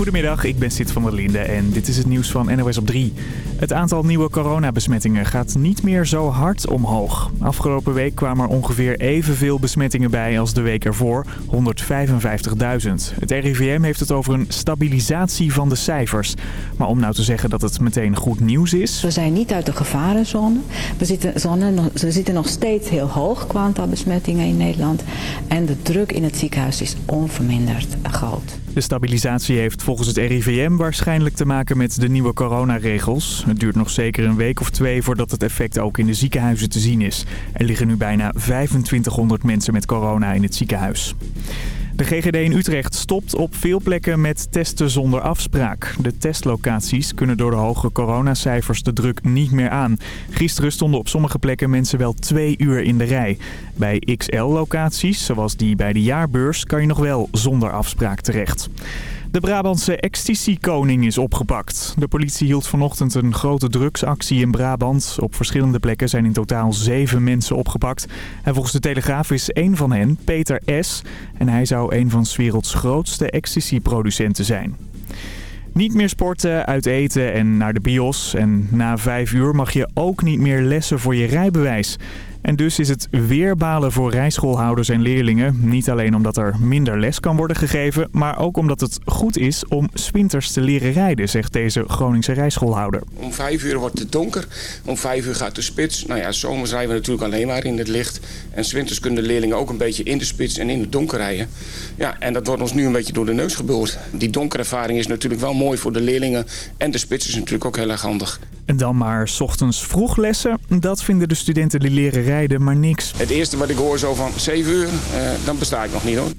Goedemiddag, ik ben Sid van der Linde en dit is het nieuws van NOS op 3. Het aantal nieuwe coronabesmettingen gaat niet meer zo hard omhoog. Afgelopen week kwamen er ongeveer evenveel besmettingen bij als de week ervoor, 155.000. Het RIVM heeft het over een stabilisatie van de cijfers. Maar om nou te zeggen dat het meteen goed nieuws is... We zijn niet uit de gevarenzone. We zitten, we zitten nog steeds heel hoog qua aantal besmettingen in Nederland. En de druk in het ziekenhuis is onverminderd groot. De stabilisatie heeft volgens het RIVM waarschijnlijk te maken met de nieuwe coronaregels. Het duurt nog zeker een week of twee voordat het effect ook in de ziekenhuizen te zien is. Er liggen nu bijna 2500 mensen met corona in het ziekenhuis. De GGD in Utrecht stopt op veel plekken met testen zonder afspraak. De testlocaties kunnen door de hoge coronacijfers de druk niet meer aan. Gisteren stonden op sommige plekken mensen wel twee uur in de rij. Bij XL-locaties, zoals die bij de jaarbeurs, kan je nog wel zonder afspraak terecht. De Brabantse ecstasy-koning is opgepakt. De politie hield vanochtend een grote drugsactie in Brabant. Op verschillende plekken zijn in totaal zeven mensen opgepakt. En volgens de Telegraaf is één van hen Peter S. En hij zou een van 's werelds grootste ecstasy-producenten zijn. Niet meer sporten, uit eten en naar de bios. En na vijf uur mag je ook niet meer lessen voor je rijbewijs. En dus is het weer balen voor rijschoolhouders en leerlingen. Niet alleen omdat er minder les kan worden gegeven, maar ook omdat het goed is om swinters te leren rijden, zegt deze Groningse rijschoolhouder. Om vijf uur wordt het donker, om vijf uur gaat de spits. Nou ja, zomers rijden we natuurlijk alleen maar in het licht. En swinters kunnen leerlingen ook een beetje in de spits en in het donker rijden. Ja, en dat wordt ons nu een beetje door de neus geboord. Die donkerervaring is natuurlijk wel mooi voor de leerlingen en de spits is natuurlijk ook heel erg handig. En dan maar s ochtends vroeg lessen. Dat vinden de studenten die leren rijden maar niks. Het eerste wat ik hoor zo van 7 uur, eh, dan besta ik nog niet hoor.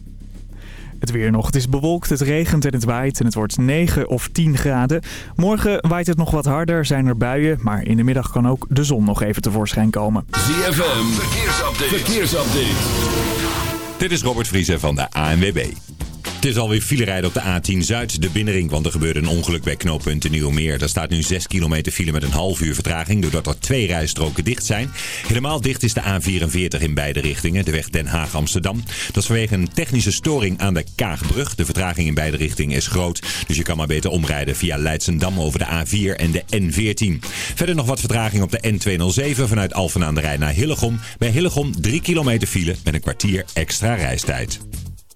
Het weer nog. Het is bewolkt, het regent en het waait en het wordt 9 of 10 graden. Morgen waait het nog wat harder, zijn er buien, maar in de middag kan ook de zon nog even tevoorschijn komen. ZFM, verkeersupdate. verkeersupdate. Dit is Robert Vriezen van de ANWB. Het is alweer file rijden op de A10 Zuid, de binnenring, want er gebeurde een ongeluk bij knooppunt Nieuwmeer. Daar staat nu 6 kilometer file met een half uur vertraging, doordat er twee rijstroken dicht zijn. Helemaal dicht is de A44 in beide richtingen, de weg Den Haag-Amsterdam. Dat is vanwege een technische storing aan de Kaagbrug. De vertraging in beide richtingen is groot, dus je kan maar beter omrijden via Leidsendam over de A4 en de N14. Verder nog wat vertraging op de N207 vanuit Alphen aan de Rijn naar Hillegom. Bij Hillegom 3 kilometer file met een kwartier extra reistijd.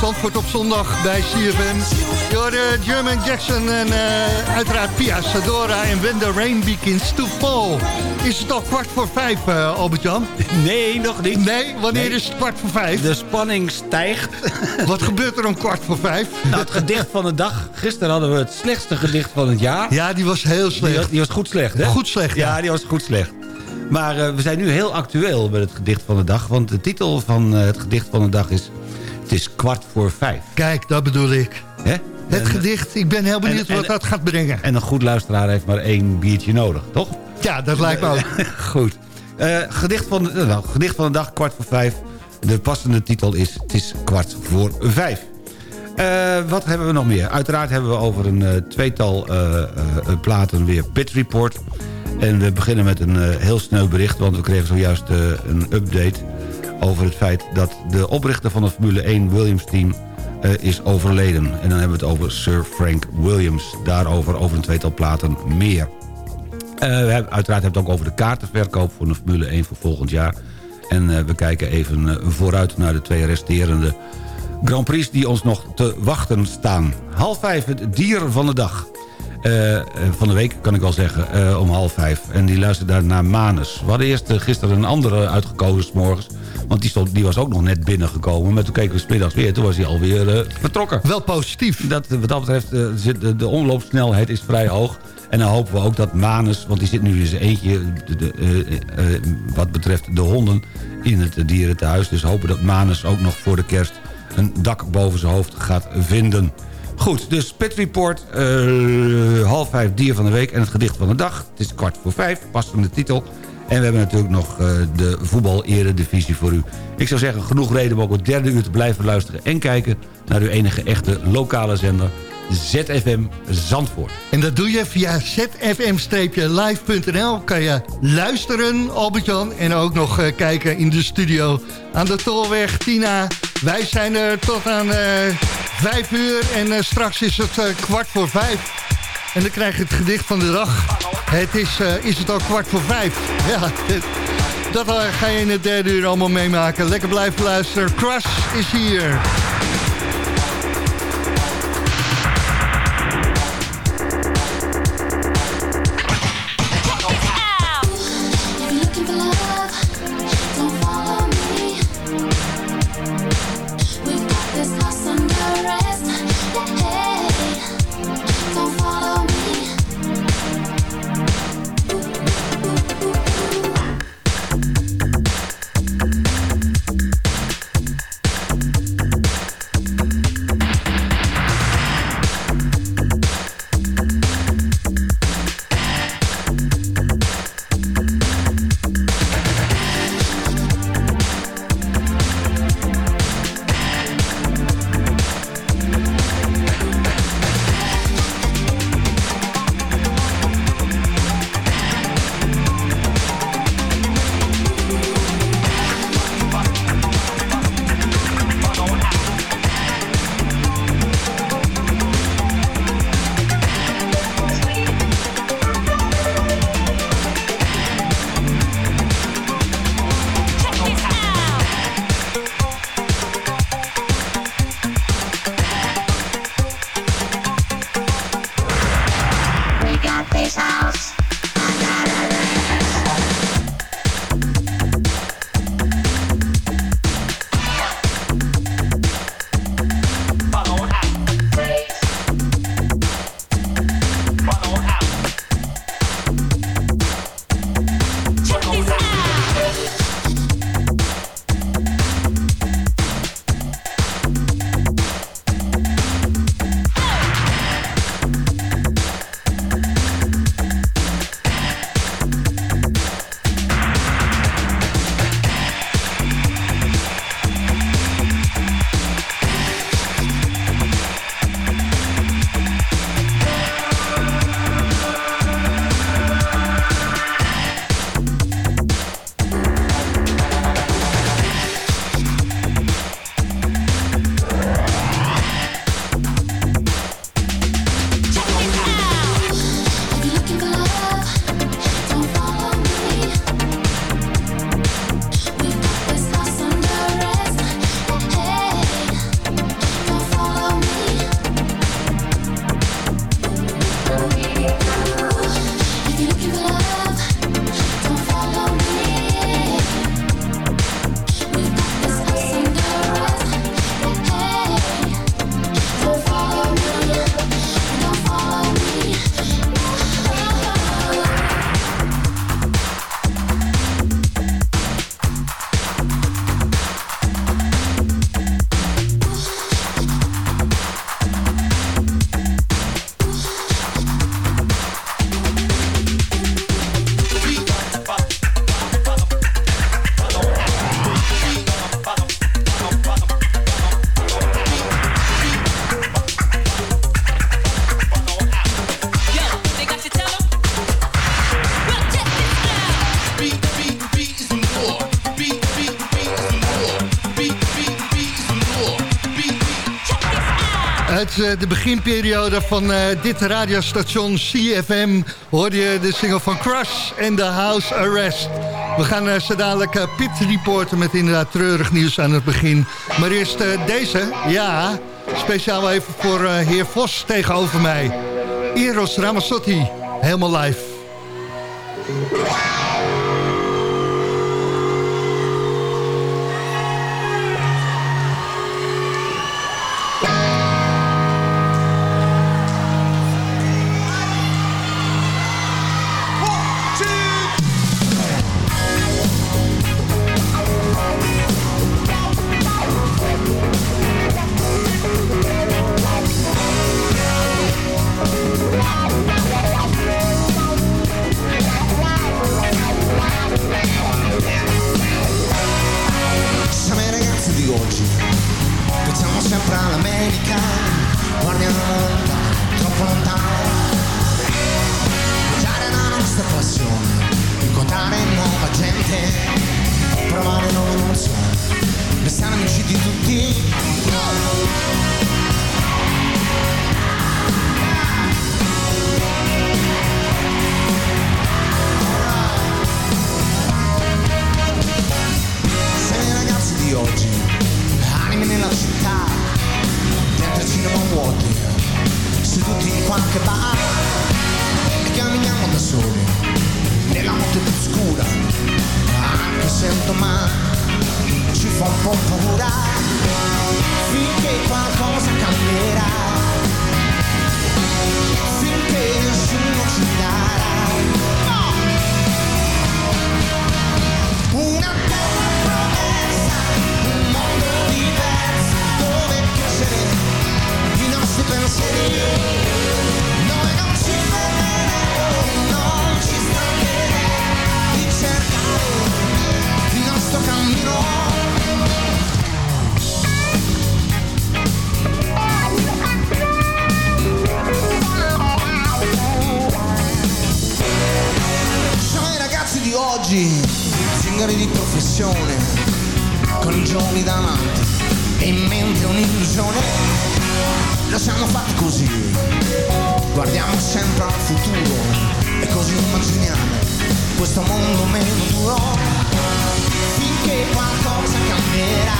Zandvoort op zondag bij CFM. Door uh, German Jackson en uh, uiteraard Pia Sadora en When the Rain Begins to Fall. Is het al kwart voor vijf, uh, Albert-Jan? Nee, nog niet. Nee, wanneer nee. is het kwart voor vijf? De spanning stijgt. Wat gebeurt er om kwart voor vijf? Nou, het gedicht van de dag. Gisteren hadden we het slechtste gedicht van het jaar. Ja, die was heel slecht. Die was, die was goed slecht, hè? Goed slecht, ja. ja die was goed slecht. Maar uh, we zijn nu heel actueel met het gedicht van de dag. Want de titel van uh, het gedicht van de dag is... Het is kwart voor vijf. Kijk, dat bedoel ik. Hè? Het en, gedicht, ik ben heel benieuwd en, wat en, dat gaat brengen. En een goed luisteraar heeft maar één biertje nodig, toch? Ja, dat lijkt me ook. goed. Uh, gedicht, van de, nou, gedicht van de dag, kwart voor vijf. De passende titel is Het is kwart voor vijf. Uh, wat hebben we nog meer? Uiteraard hebben we over een uh, tweetal platen weer Pit Report... En we beginnen met een heel snel bericht... want we kregen zojuist een update over het feit... dat de oprichter van het Formule 1 Williams-team uh, is overleden. En dan hebben we het over Sir Frank Williams. Daarover over een tweetal platen meer. we hebben, uiteraard hebben het ook over de kaartenverkoop... voor de Formule 1 voor volgend jaar. En we kijken even vooruit naar de twee resterende Grand Prix... die ons nog te wachten staan. Half vijf, het dier van de dag... Uh, van de week, kan ik wel zeggen, uh, om half vijf. En die luisterde daar naar Manus. We hadden eerst uh, gisteren een andere uitgekozen s morgens. Want die, stond, die was ook nog net binnengekomen. Maar toen keken we smiddags weer. Toen was hij alweer vertrokken. Wel positief. Dat, wat dat betreft, de, de omloopsnelheid is vrij hoog. En dan hopen we ook dat Manus, want die zit nu in zijn eentje... De, de, wat betreft de honden in het dierentehuis. Dus hopen dat Manus ook nog voor de kerst... een dak boven zijn hoofd gaat vinden. Goed, dus Pit Report, uh, half vijf dier van de week en het gedicht van de dag. Het is kwart voor vijf, de titel. En we hebben natuurlijk nog uh, de voetbal-eredivisie voor u. Ik zou zeggen, genoeg reden om ook het derde uur te blijven luisteren... en kijken naar uw enige echte lokale zender, ZFM Zandvoort. En dat doe je via zfm-live.nl. Kan je luisteren, Albert-Jan, en ook nog uh, kijken in de studio aan de Tolweg. Tina, wij zijn er tot aan vijf uur en uh, straks is het uh, kwart voor vijf. En dan krijg je het gedicht van de dag. Het is, is het al kwart voor vijf. Ja, dat ga je in het derde uur allemaal meemaken. Lekker blijven luisteren. Crush is hier. De beginperiode van eh, dit radiostation CFM... hoorde je de single van Crush en The House Arrest. We gaan eh, zo dadelijk eh, Pit reporten met inderdaad treurig nieuws aan het begin. Maar eerst eh, deze, ja, speciaal even voor eh, heer Vos tegenover mij. Eros Ramazzotti, helemaal live. Ci fa un po' paura, finché qualcosa cambierà, finché nessuno ci darà. Oggi, zingari di professione, con i giorni davanti e in mente un'illusione. Lo siamo fatti così, guardiamo sempre al futuro e così immaginiamo questo mondo meno duro. Finché qualcosa cambierà,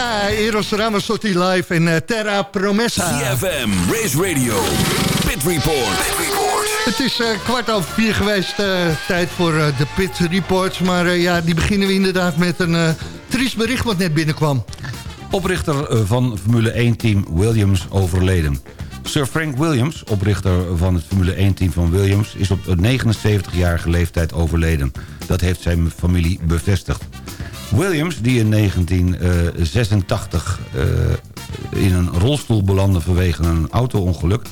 Ja, Eros Ramazzotti live in eh, Terra Promessa. CFM, Race Radio, Pit Report. Het is eh, kwart over vier geweest, eh, tijd voor eh, de Pit Reports. Maar eh, ja, die beginnen we inderdaad met een eh triest bericht wat net binnenkwam. Oprichter van Formule 1-team Williams overleden. Sir Frank Williams, oprichter van het Formule 1-team van Williams... is op 79-jarige leeftijd overleden. Dat heeft zijn familie bevestigd. Williams, die in 1986 eh, in een rolstoel belandde vanwege een auto-ongeluk...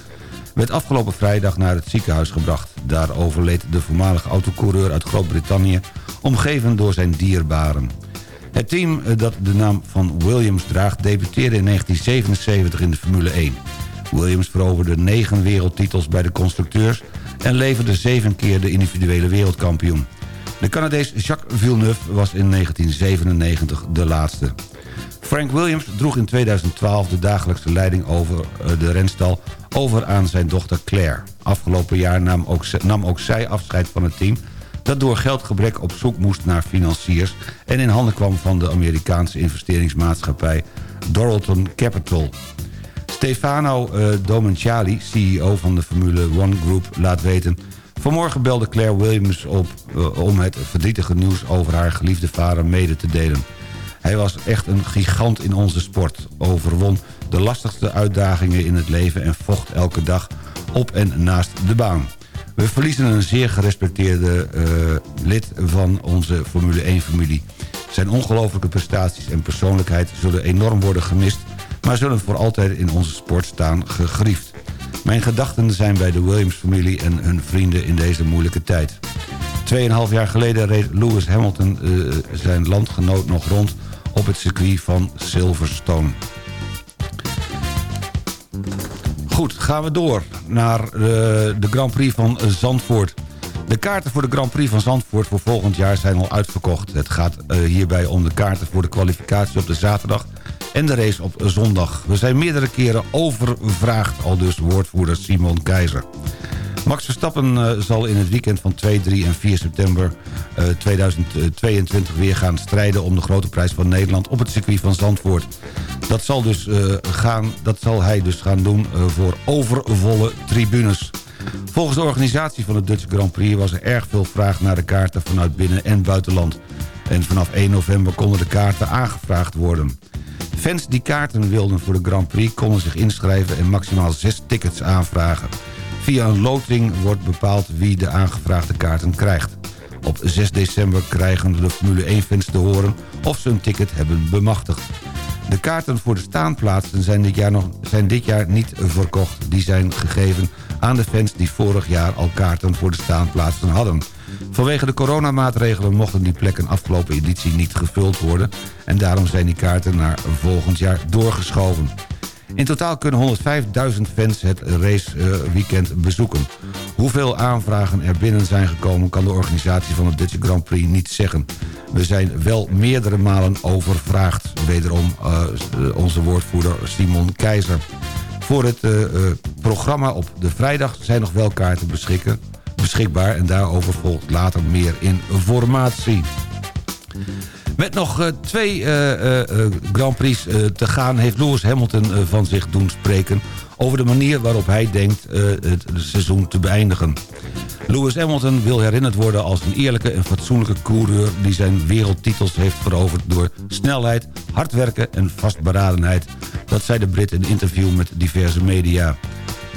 werd afgelopen vrijdag naar het ziekenhuis gebracht. Daar overleed de voormalige autocoureur uit Groot-Brittannië... omgeven door zijn dierbaren. Het team eh, dat de naam van Williams draagt... debuteerde in 1977 in de Formule 1. Williams veroverde negen wereldtitels bij de constructeurs... en leverde zeven keer de individuele wereldkampioen. De Canadees Jacques Villeneuve was in 1997 de laatste. Frank Williams droeg in 2012 de dagelijkse leiding over eh, de renstal over aan zijn dochter Claire. Afgelopen jaar nam ook, nam ook zij afscheid van het team... dat door geldgebrek op zoek moest naar financiers... en in handen kwam van de Amerikaanse investeringsmaatschappij Doralton Capital. Stefano eh, Domenicali, CEO van de Formule One Group, laat weten... Vanmorgen belde Claire Williams op eh, om het verdrietige nieuws over haar geliefde vader mede te delen. Hij was echt een gigant in onze sport. Overwon de lastigste uitdagingen in het leven en vocht elke dag op en naast de baan. We verliezen een zeer gerespecteerde eh, lid van onze Formule 1-familie. Zijn ongelofelijke prestaties en persoonlijkheid zullen enorm worden gemist... maar zullen voor altijd in onze sport staan gegriefd. Mijn gedachten zijn bij de Williams-familie en hun vrienden in deze moeilijke tijd. Tweeënhalf jaar geleden reed Lewis Hamilton eh, zijn landgenoot nog rond op het circuit van Silverstone. Goed, gaan we door naar eh, de Grand Prix van Zandvoort. De kaarten voor de Grand Prix van Zandvoort voor volgend jaar zijn al uitverkocht. Het gaat eh, hierbij om de kaarten voor de kwalificatie op de zaterdag en de race op zondag. We zijn meerdere keren overvraagd, al dus woordvoerder Simon Keizer. Max Verstappen eh, zal in het weekend van 2, 3 en 4 september eh, 2022 weer gaan strijden... om de grote prijs van Nederland op het circuit van Zandvoort. Dat zal, dus, eh, gaan, dat zal hij dus gaan doen eh, voor overvolle tribunes. Volgens de organisatie van de Dutch Grand Prix... was er erg veel vraag naar de kaarten vanuit binnen- en buitenland. En vanaf 1 november konden de kaarten aangevraagd worden. Fans die kaarten wilden voor de Grand Prix... konden zich inschrijven en maximaal zes tickets aanvragen. Via een loting wordt bepaald wie de aangevraagde kaarten krijgt. Op 6 december krijgen de Formule 1-fans te horen of ze een ticket hebben bemachtigd. De kaarten voor de staanplaatsen zijn dit, jaar nog, zijn dit jaar niet verkocht. Die zijn gegeven aan de fans die vorig jaar al kaarten voor de staanplaatsen hadden. Vanwege de coronamaatregelen mochten die plekken afgelopen editie niet gevuld worden... en daarom zijn die kaarten naar volgend jaar doorgeschoven. In totaal kunnen 105.000 fans het raceweekend bezoeken. Hoeveel aanvragen er binnen zijn gekomen... kan de organisatie van de Dutch Grand Prix niet zeggen. We zijn wel meerdere malen overvraagd. Wederom uh, onze woordvoerder Simon Keizer. Voor het uh, uh, programma op de vrijdag zijn nog wel kaarten beschikken, beschikbaar... en daarover volgt later meer informatie. Met nog uh, twee uh, uh, Grand Prix te gaan... heeft Lewis Hamilton van zich doen spreken... over de manier waarop hij denkt het seizoen te beëindigen. Lewis Hamilton wil herinnerd worden als een eerlijke en fatsoenlijke coureur... die zijn wereldtitels heeft veroverd door snelheid, hard werken en vastberadenheid. Dat zei de Brit in een interview met diverse media.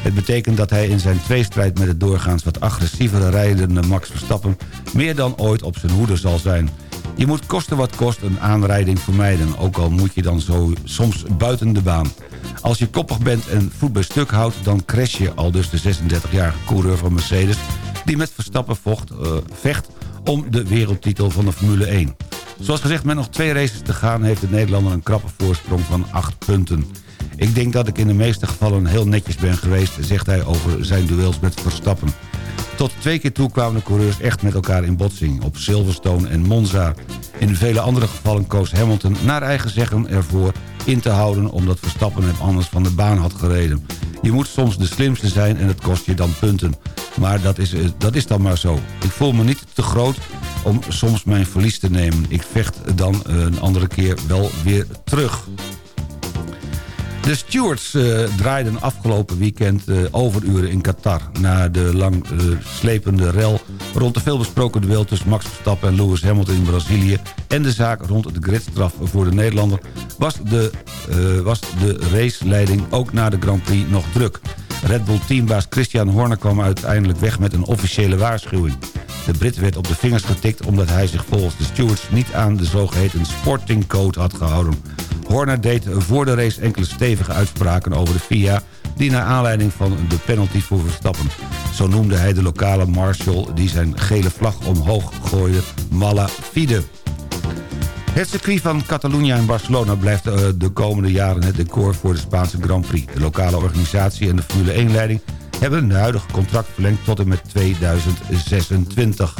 Het betekent dat hij in zijn tweestrijd met het doorgaans wat agressievere rijdende Max Verstappen... meer dan ooit op zijn hoede zal zijn... Je moet kosten wat kost een aanrijding vermijden... ook al moet je dan zo soms buiten de baan. Als je koppig bent en voet bij stuk houdt... dan crash je al dus de 36-jarige coureur van Mercedes... die met Verstappen vocht, uh, vecht om de wereldtitel van de Formule 1. Zoals gezegd, met nog twee races te gaan... heeft de Nederlander een krappe voorsprong van 8 punten. Ik denk dat ik in de meeste gevallen heel netjes ben geweest... zegt hij over zijn duels met Verstappen. Tot twee keer toe kwamen de coureurs echt met elkaar in botsing... op Silverstone en Monza. In vele andere gevallen koos Hamilton naar eigen zeggen ervoor in te houden... omdat Verstappen hem anders van de baan had gereden. Je moet soms de slimste zijn en het kost je dan punten. Maar dat is, dat is dan maar zo. Ik voel me niet te groot om soms mijn verlies te nemen. Ik vecht dan een andere keer wel weer terug. De stewards uh, draaiden afgelopen weekend uh, overuren in Qatar... na de lang uh, slepende rel rond de veelbesproken duel... tussen Max Verstappen en Lewis Hamilton in Brazilië... en de zaak rond de gridstraf voor de Nederlander... was de, was de raceleiding ook na de Grand Prix nog druk. Red Bull teambaas Christian Horner kwam uiteindelijk weg met een officiële waarschuwing. De Brit werd op de vingers getikt omdat hij zich volgens de stewards... niet aan de zogeheten sporting code had gehouden... Horner deed voor de race enkele stevige uitspraken over de FIA... die naar aanleiding van de penalty voor Verstappen. Zo noemde hij de lokale marshal die zijn gele vlag omhoog gooide Mala Fide. Het circuit van Catalunya in Barcelona blijft de komende jaren het decor voor de Spaanse Grand Prix. De lokale organisatie en de Formule 1-leiding hebben de huidige contract verlengd tot en met 2026.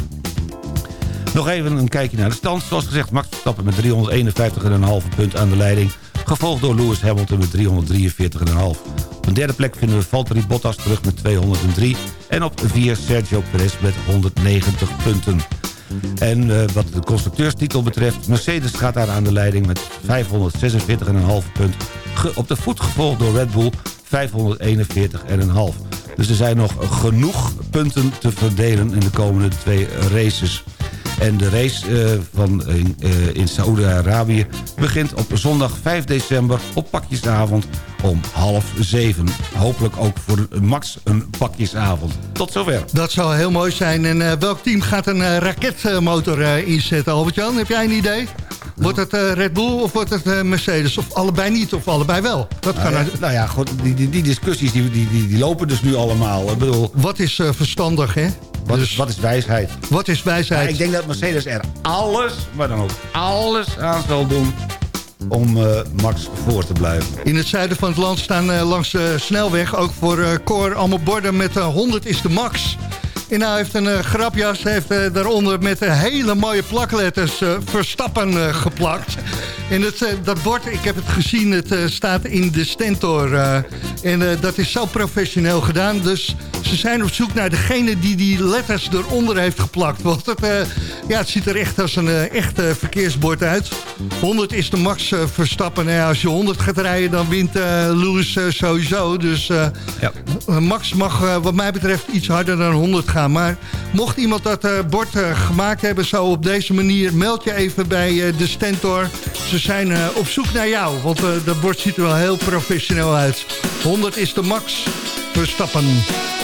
Nog even een kijkje naar de stand. Zoals gezegd, Max Verstappen met 351,5 punt aan de leiding. Gevolgd door Lewis Hamilton met 343,5. Op een derde plek vinden we Valtteri Bottas terug met 203. En op 4 Sergio Perez met 190 punten. En uh, wat de constructeurstitel betreft... Mercedes gaat daar aan de leiding met 546,5 punt. Op de voet gevolgd door Red Bull 541,5. Dus er zijn nog genoeg punten te verdelen in de komende twee races. En de race eh, van, in, eh, in Saoedi-Arabië begint op zondag 5 december op pakjesavond om half zeven. Hopelijk ook voor Max een pakjesavond. Tot zover. Dat zou heel mooi zijn. En eh, welk team gaat een eh, raketmotor eh, inzetten, Albert-Jan? Heb jij een idee? Wordt het eh, Red Bull of wordt het eh, Mercedes? Of allebei niet, of allebei wel? Dat kan Nou ja, uit- nou ja, goed, die, die, die discussies die, die, die, lopen dus nu allemaal. Ik bedoel, Wat is eh, verstandig, hè? Wat, Dus is, wat is wijsheid? wat is wijsheid? Ja, ik denk dat Mercedes er alles, maar dan ook alles aan zal doen om eh, Max voor te blijven. In het zuiden van het land staan eh, langs de snelweg... ook voor eh Cor allemaal borden met eh, 100 is de max. En hij heeft een eh, grapjas, heeft eh, daaronder met eh, hele mooie plakletters Verstappen geplakt. En het, dat bord, ik heb het gezien, het staat in de Stentor. en dat is zo professioneel gedaan. Dus ze zijn op zoek naar degene die die letters eronder heeft geplakt. Want het, ja, het ziet er echt als een echt verkeersbord uit. 100 is de max Verstappen. Nou ja, als je 100 gaat rijden, dan wint Lewis sowieso. Dus Ja. Max mag wat mij betreft iets harder dan 100 gaan. Maar mocht iemand dat eh, bord eh, gemaakt hebben zo op deze manier... meld je even bij eh, de Stentor. Ze zijn op zoek naar jou, want dat bord ziet er wel heel professioneel uit. 100 is de max Verstappen. It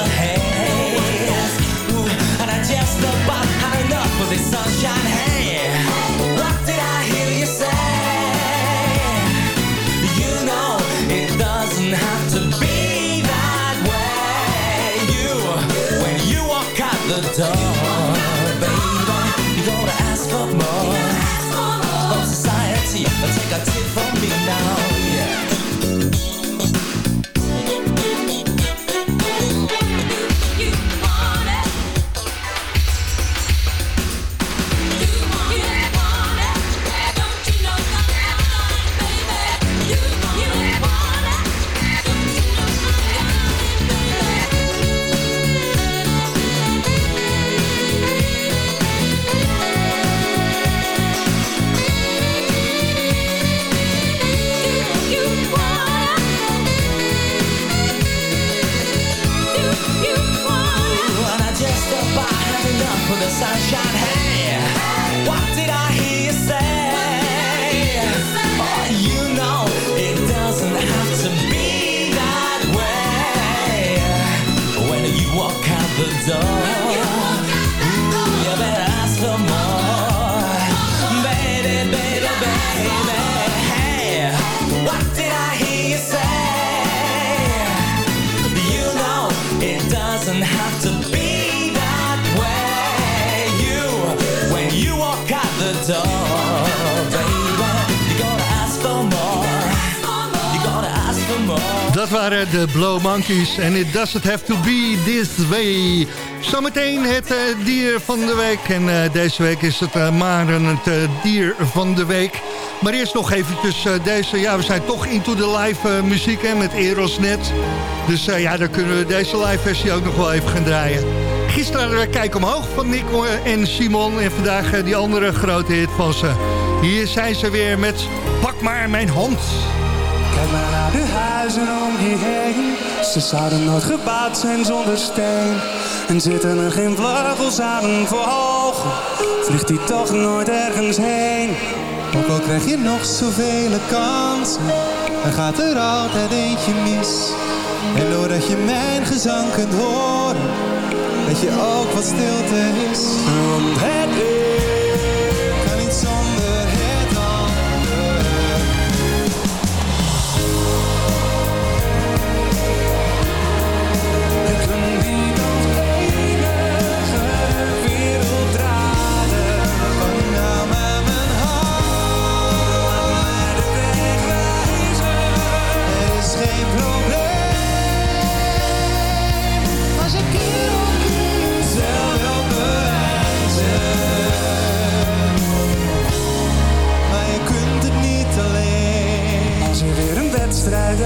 of my En it doesn't have to be this way. Zometeen het eh, dier van de week. En eh, deze week is het eh, Maren het dier van de week. Maar eerst nog eventjes deze... Ja, we zijn toch into the live muziek hè, met Eros net. Dus ja, dan kunnen we deze live versie ook nog wel even gaan draaien. Gisteren Kijk Omhoog van Nick en Simon. En vandaag die andere grote hit van ze. Hier zijn ze weer met Pak maar mijn hand. Kijk maar naar de om je heen. Ze zouden nooit gebouwd zijn zonder steen. En zitten er geen vleugels aan voor ogen. Vliegt die toch nooit ergens heen. Ook al krijg je nog zoveel kansen, er gaat er altijd eentje mis. En doordat je mijn gezang kunt horen, weet je ook wat stilte is. Want het kan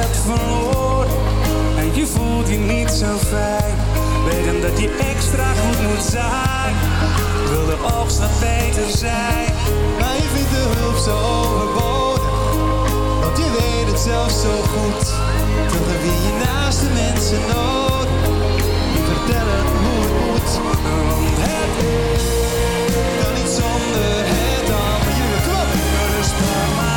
hebt En je voelt je niet zo fijn. Weten dat je extra goed moet zijn. Wil de oogst wat beter zijn. Maar je vindt de hulp zo overbodig. Want je weet het zelf zo goed. Toch heb je je naaste mensen nodig. Die vertellen hoe het moet. Want het Kan niet zonder het Jullie, kom maar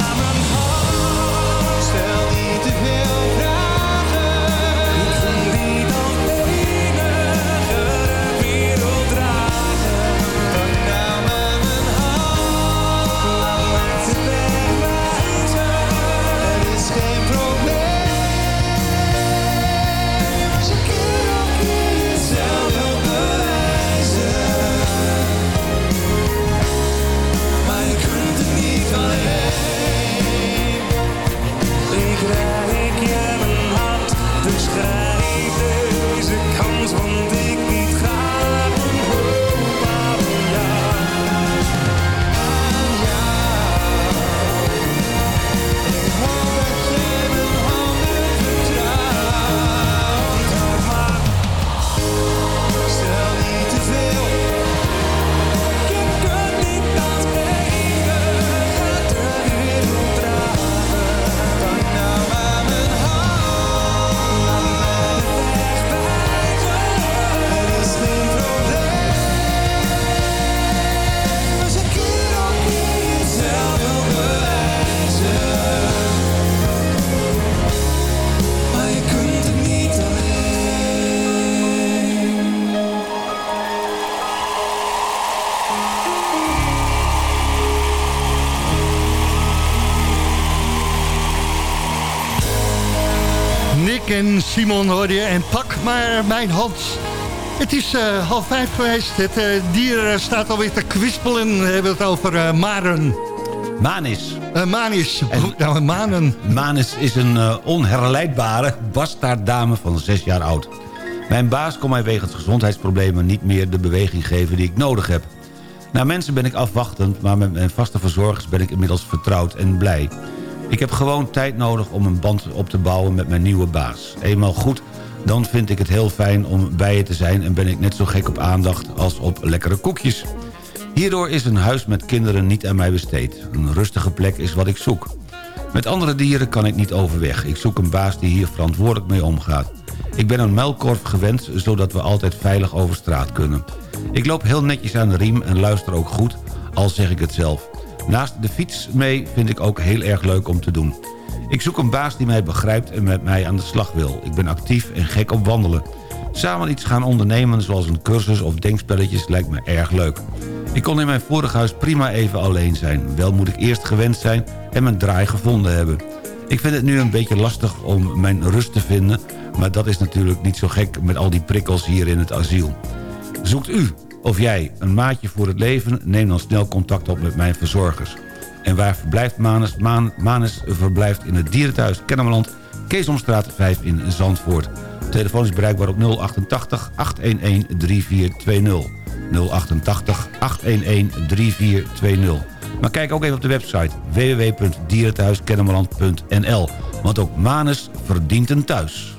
en Simon hoor je en pak maar mijn hand. Het is eh, half vijf geweest. Het eh, dier eh, staat alweer te kwispelen. We hebben het over eh, Maren. Manis. Manis. Nou, Manen. Manis is een onherleidbare bastaarddame van 6 jaar oud. Mijn baas kon mij wegens gezondheidsproblemen niet meer de beweging geven die ik nodig heb. Naar mensen ben ik afwachtend, maar met mijn vaste verzorgers ben ik inmiddels vertrouwd en blij. Ik heb gewoon tijd nodig om een band op te bouwen met mijn nieuwe baas. Eenmaal goed, dan vind ik het heel fijn om bij je te zijn... en ben ik net zo gek op aandacht als op lekkere koekjes. Hierdoor is een huis met kinderen niet aan mij besteed. Een rustige plek is wat ik zoek. Met andere dieren kan ik niet overweg. Ik zoek een baas die hier verantwoordelijk mee omgaat. Ik ben een muilkorf gewend, zodat we altijd veilig over straat kunnen. Ik loop heel netjes aan de riem en luister ook goed, al zeg ik het zelf. Naast de fiets mee vind ik ook heel erg leuk om te doen. Ik zoek een baas die mij begrijpt en met mij aan de slag wil. Ik ben actief en gek op wandelen. Samen iets gaan ondernemen zoals een cursus of denkspelletjes lijkt me erg leuk. Ik kon in mijn vorig huis prima even alleen zijn. Wel moet ik eerst gewend zijn en mijn draai gevonden hebben. Ik vind het nu een beetje lastig om mijn rust te vinden... maar dat is natuurlijk niet zo gek met al die prikkels hier in het asiel. Zoekt u of jij een maatje voor het leven... neem dan snel contact op met mijn verzorgers. En waar verblijft Manus? Maan, Manus verblijft in het dierenthuis Kennemerland... Keesomstraat 5 in Zandvoort. Telefoon is bereikbaar op 088 811 3420. 088 811 3420. Maar kijk ook even op de website www.dierenthuiskennemerland.nl. Want ook Manus verdient een thuis.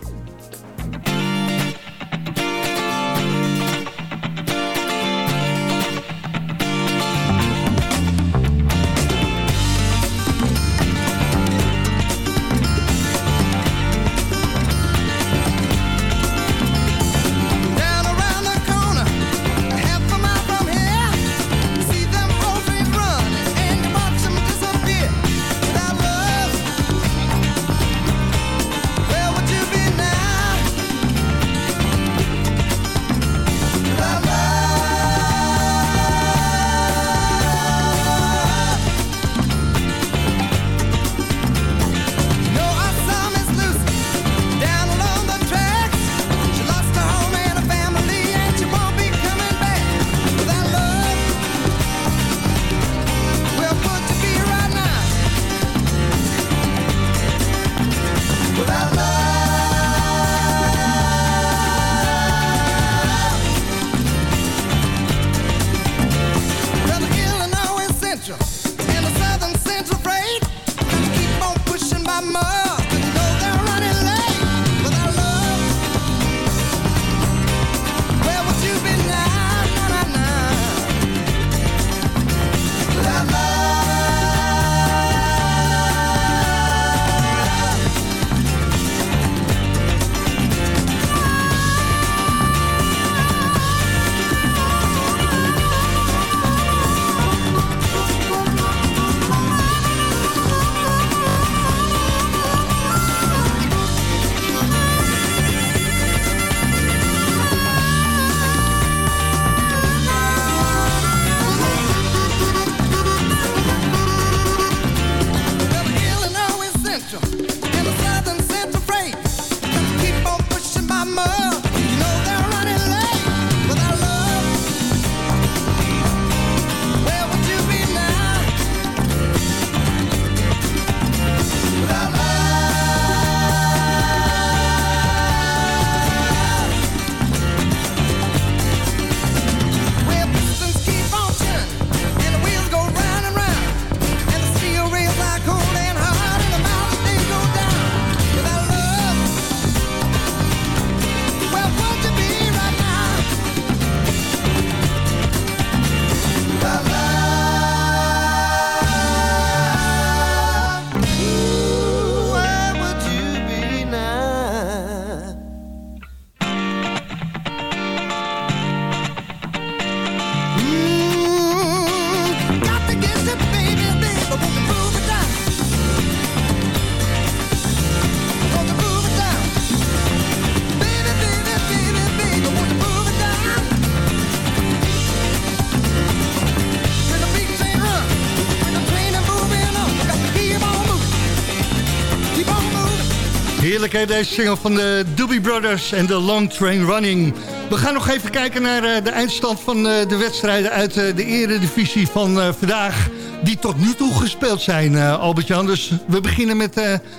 Hè, deze single van de Doobie Brothers en de Long Train Running. We gaan nog even kijken naar eh, de eindstand van eh, de wedstrijden uit eh, de eredivisie van vandaag. Die tot nu toe gespeeld zijn, Albert-Jan. Dus we beginnen met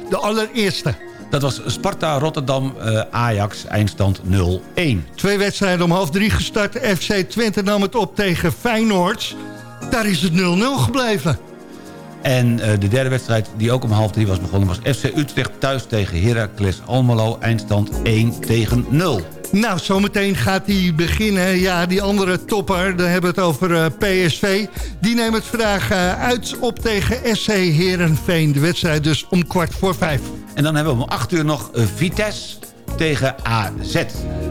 de allereerste. Dat was Sparta Rotterdam eh, Ajax, eindstand 0-1. Twee wedstrijden om half drie gestart. FC Twente nam het op tegen Feyenoord. Daar is het 0-0 gebleven. En eh, de derde wedstrijd die ook om half drie was begonnen... was FC Utrecht thuis tegen Heracles Almelo. Eindstand 1 tegen 0. Nou, zometeen gaat hij beginnen. Ja, die andere topper, daar hebben we het over eh, PSV. Die neemt het vandaag eh, uit op tegen SC Herenveen. De wedstrijd dus om kwart voor vijf. En dan hebben we om 8 uur nog Vitesse tegen AZ.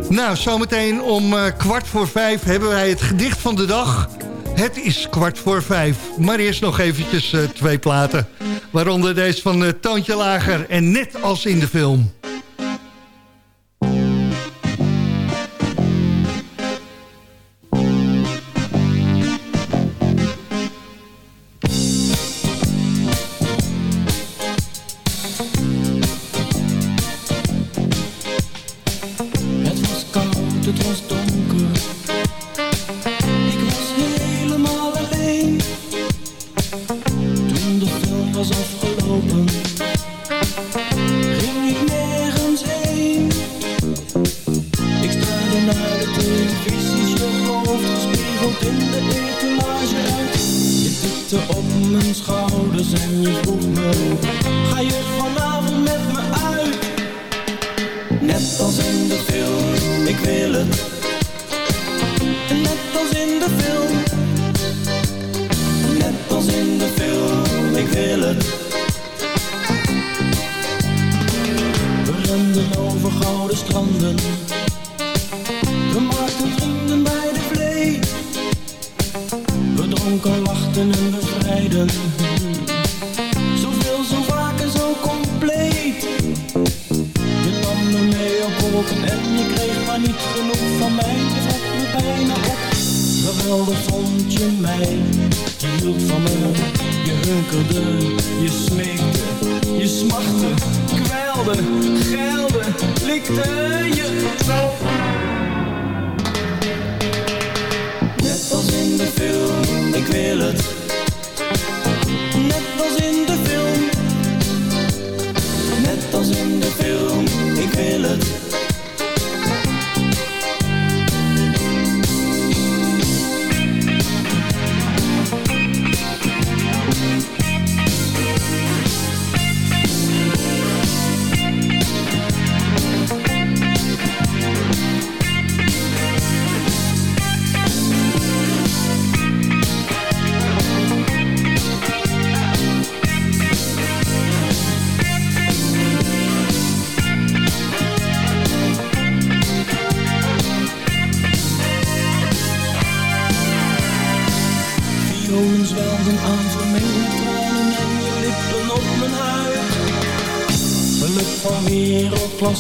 Nou, zometeen om kwart voor vijf hebben wij het gedicht van de dag. Het is kwart voor vijf. Maar eerst nog eventjes eh, twee platen. Waaronder deze van uh, Toontje Lager en net als in de film.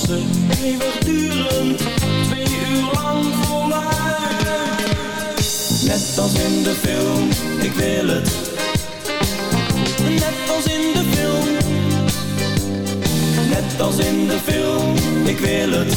Wereldklasse, eeuwigdurend, twee uur lang voluit. Net als in de film, ik wil het. Net als in de film. Net als in de film, ik wil het.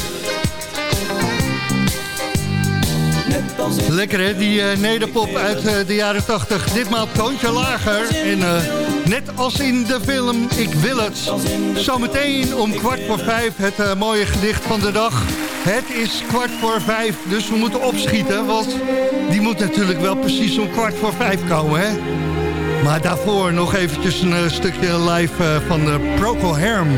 Lekker hè, die eh, nederpop uit eh, de jaren 80. Ditmaal toontje lager. En eh, net als in de film Ik wil het. Zometeen om kwart voor vijf het eh, mooie gedicht van de dag. Het is kwart voor vijf, dus we moeten opschieten. Want die moet natuurlijk wel precies om kwart voor vijf komen hè. Maar daarvoor nog eventjes een eh, stukje live eh, van de Procol Harum.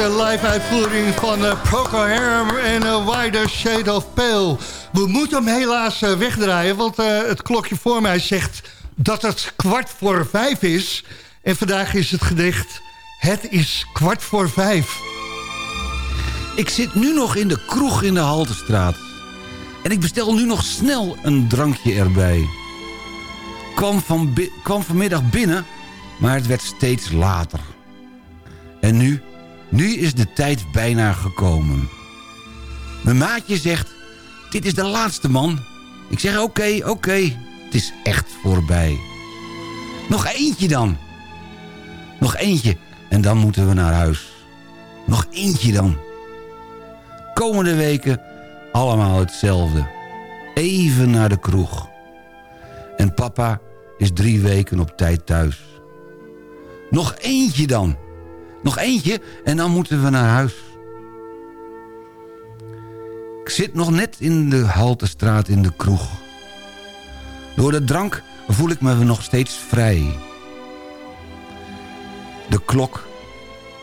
Deze live uitvoering van uh, Procol en A Wider Shade of Pale. We moeten hem helaas eh, wegdraaien, want eh, het klokje voor mij zegt dat het kwart voor vijf is. En vandaag is het gedicht Het is kwart voor vijf. Ik zit nu nog in de kroeg in de Haltestraat. En ik bestel nu nog snel een drankje erbij. Kwam, van kwam vanmiddag binnen, maar het werd steeds later. En nu, nu is de tijd bijna gekomen. Mijn maatje zegt, dit is de laatste man. Ik zeg, oké, oké, het is echt voorbij. Nog eentje dan. Nog eentje en dan moeten we naar huis. Nog eentje dan. Komende weken allemaal hetzelfde. Even naar de kroeg. En papa is drie weken op tijd thuis. Nog eentje dan. Nog eentje en dan moeten we naar huis. Ik zit nog net in de Haltestraat in de kroeg. Door de drank voel ik me nog steeds vrij. De klok,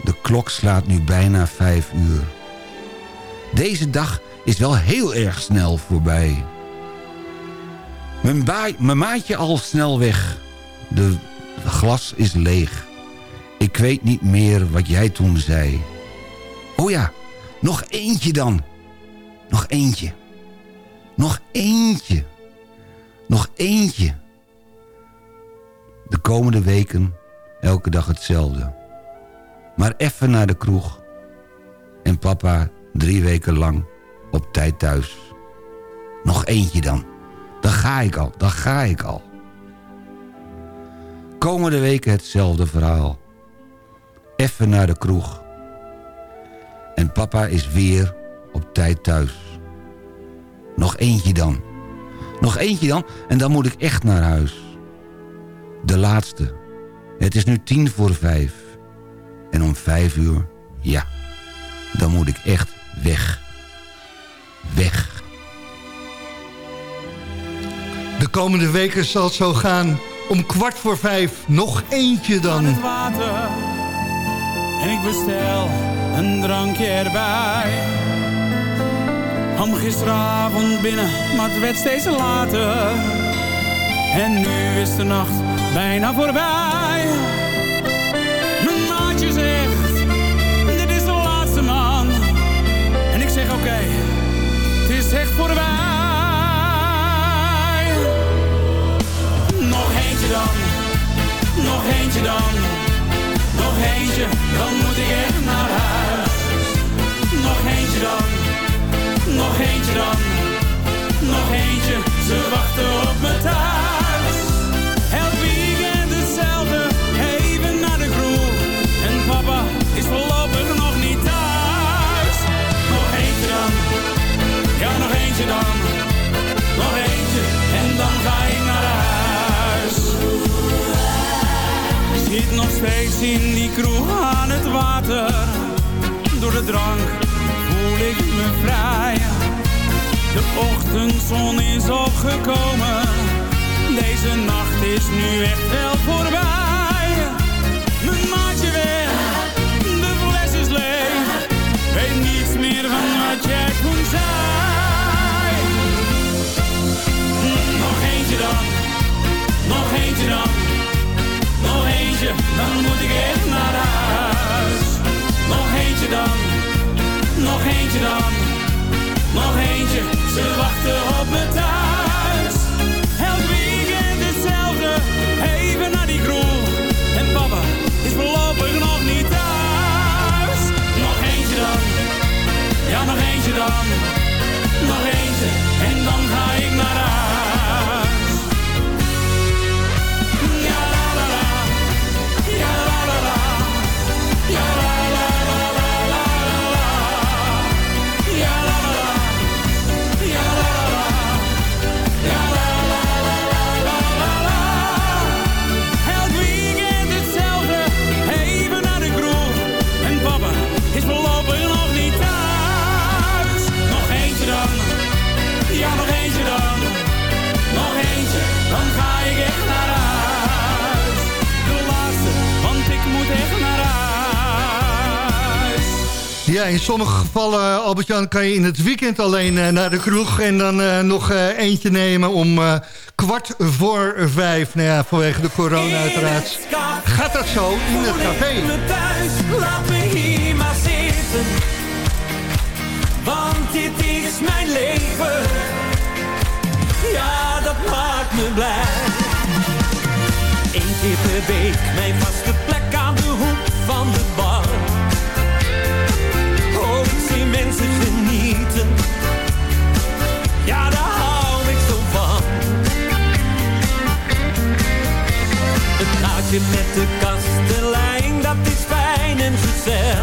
de klok slaat nu bijna vijf uur. Deze dag is wel heel erg snel voorbij. Mijn, mijn maatje al snel weg. De glas is leeg. Ik weet niet meer wat jij toen zei. Oh ja, nog eentje dan. Nog eentje. Nog eentje. Nog eentje. De komende weken elke dag hetzelfde. Maar even naar de kroeg. En papa drie weken lang op tijd thuis. Nog eentje dan. Dan ga ik al, dan ga ik al. Komende weken hetzelfde verhaal. Even naar de kroeg. En papa is weer op tijd thuis. Nog eentje dan. Nog eentje dan en dan moet ik echt naar huis. De laatste. Het is nu tien voor vijf. En om vijf uur, ja, dan moet ik echt weg. Weg. De komende weken zal het zo gaan. Om kwart voor vijf nog eentje dan. het water en ik bestel een drankje erbij. Om gisteravond binnen, maar het werd steeds later. En nu is de nacht bijna voorbij. Mijn maatje zegt, dit is de laatste man. En ik zeg oké, het is echt voorbij. Nog eentje dan, nog eentje dan nog eentje, dan moet ik echt naar huis. Nog eentje dan, nog eentje dan, nog eentje, ze wachten op me thuis. drank voel ik me vrij. De ochtendzon is opgekomen, deze nacht is nu echt wel voorbij. Mijn maatje weg, de fles is leeg, weet niets meer van wat jij toen zei. Hmm, nog eentje dan, nog eentje dan, nog eentje, dan moet ik echt naar huis. Nog eentje dan eentje dan, nog eentje, ze wachten op me thuis. Elk weekend hetzelfde, even naar die groen. En papa is voorlopig nog niet thuis. Nog eentje dan, ja nog eentje dan, nog eentje en dan ga ik naar huis. Ja, in sommige gevallen, eh, Albert-Jan, kan je in het weekend alleen eh, naar de kroeg... en dan eh, nog eentje nemen om kwart voor vijf. Nou ja, vanwege de corona uiteraard. Gaat dat zo in het café? thuis, laat me hier maar zitten. Want dit is mijn leven. Ja, dat maakt me blij. Eentje per week met de kastelein, dat is fijn en gezellig.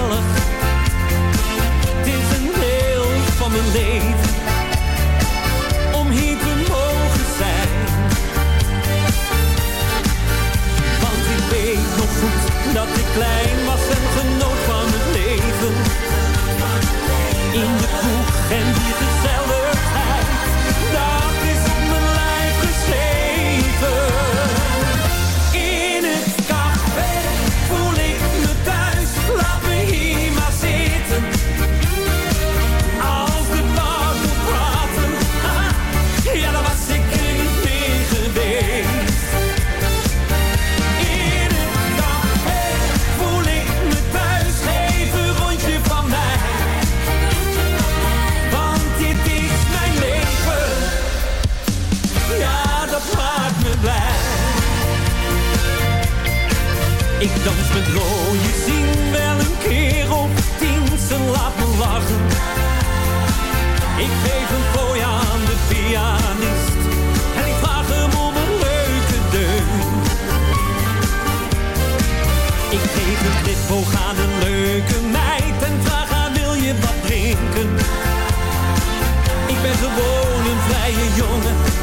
meid en vraag haar wil je wat drinken. Ik ben gewoon een vrije jongen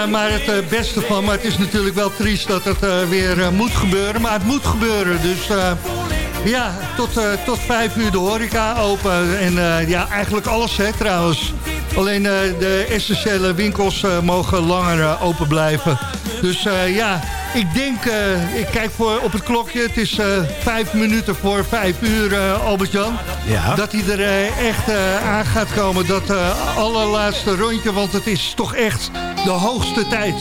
Eh, maar het eh, beste van. Maar het is natuurlijk wel triest dat het eh, weer moet gebeuren. Maar het moet gebeuren, dus... Ja, tot, tot vijf uur de horeca open. En ja, eigenlijk alles hè, trouwens. Alleen de essentiële winkels mogen langer open blijven. Dus ja, ik denk, ik kijk voor op het klokje. Het is vijf minuten voor vijf uur, Albert-Jan. Ja. Dat hij er echt aan gaat komen. Dat allerlaatste rondje, want het is toch echt de hoogste tijd.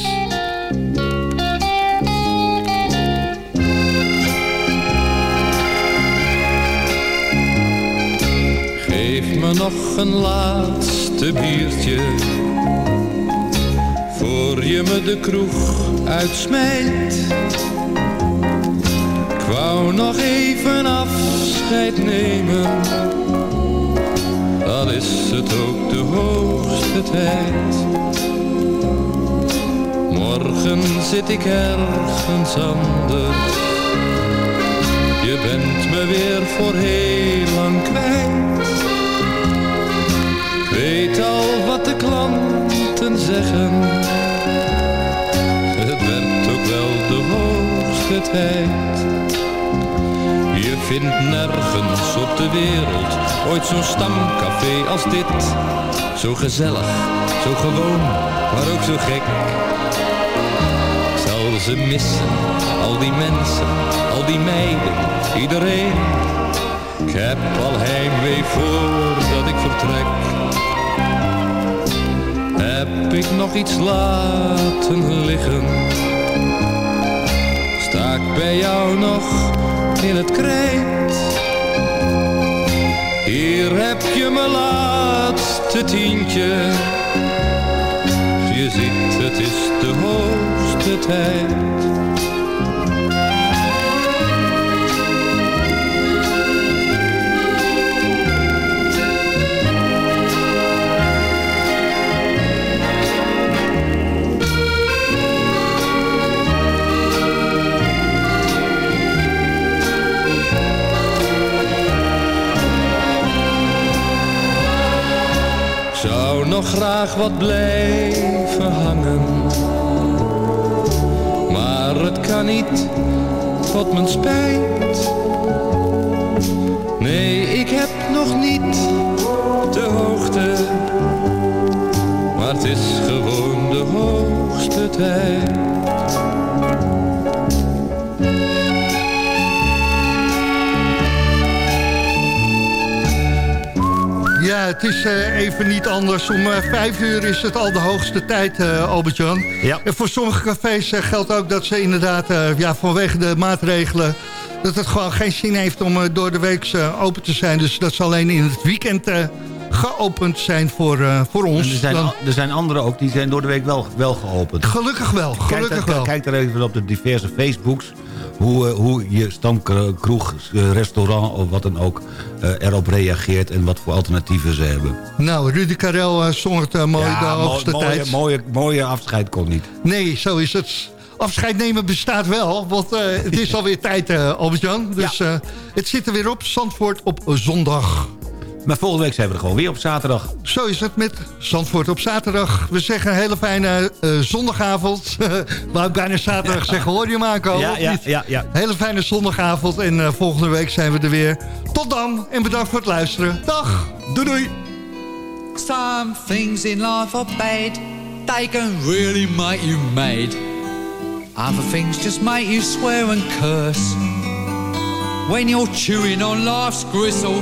Geef me nog een laatste biertje. Voor je me de kroeg uitsmijt. Ik wou nog even afscheid nemen. Dan is het ook de hoogste tijd Morgen zit ik ergens anders je bent me weer voor heel lang kwijt. Weet al wat de klanten zeggen. Het werd ook wel de hoogste tijd. Je vindt nergens op de wereld ooit zo'n stamcafé als dit. Zo gezellig, zo gewoon, maar ook zo gek. Ze missen, al die mensen, al die meiden, iedereen. Ik heb al heimwee voordat ik vertrek. Heb ik nog iets laten liggen? Sta ik bij jou nog in het krijt? Hier heb je mijn laatste tientje. Je ziet, het is de hoogste tijd. Zou nog graag wat blijven hangen kan niet, tot mijn spijt. Nee, ik heb nog niet de hoogte Maar het is gewoon de hoogste tijd het is eh, even niet anders. Om eh, vijf uur is het al de hoogste tijd, eh, Albert-Jan. Ja. En voor sommige cafés geldt ook dat ze inderdaad... ja, vanwege de maatregelen... dat het gewoon geen zin heeft om door de week open te zijn. Dus dat ze alleen in het weekend geopend zijn voor, voor En ons. er, zijn, Dan- er zijn anderen ook, die zijn door de week wel, wel geopend. Gelukkig wel, gelukkig kijk, wel. Kijk er even op de diverse Facebooks. Hoe, eh, hoe je stamkroeg, eh, restaurant of wat dan ook eh, erop reageert... en wat voor alternatieven ze hebben. Nou, Rudy Karel zong het mooi de hoogste mooie, tijd. Mooie, mooie afscheid kon niet. Nee, zo is het. Afscheid nemen bestaat wel, want het is alweer tijd, eh Albert-Jan. Dus het zit er weer op, Zandvoort op zondag. Maar volgende week zijn we er gewoon weer op zaterdag. Zo is het met Zandvoort op zaterdag. We zeggen een hele fijne eh, zondagavond. Wou ik bijna zaterdag zeggen, hoor je hem aankomen? Ja, of ja, niet? ja, ja. Hele fijne zondagavond en eh, volgende week zijn we er weer. Tot dan en bedankt voor het luisteren. Dag. Doei doei. Some things in life are bad. They can really make you mad. Other things just make you swear and curse. When you're chewing on life's gristle,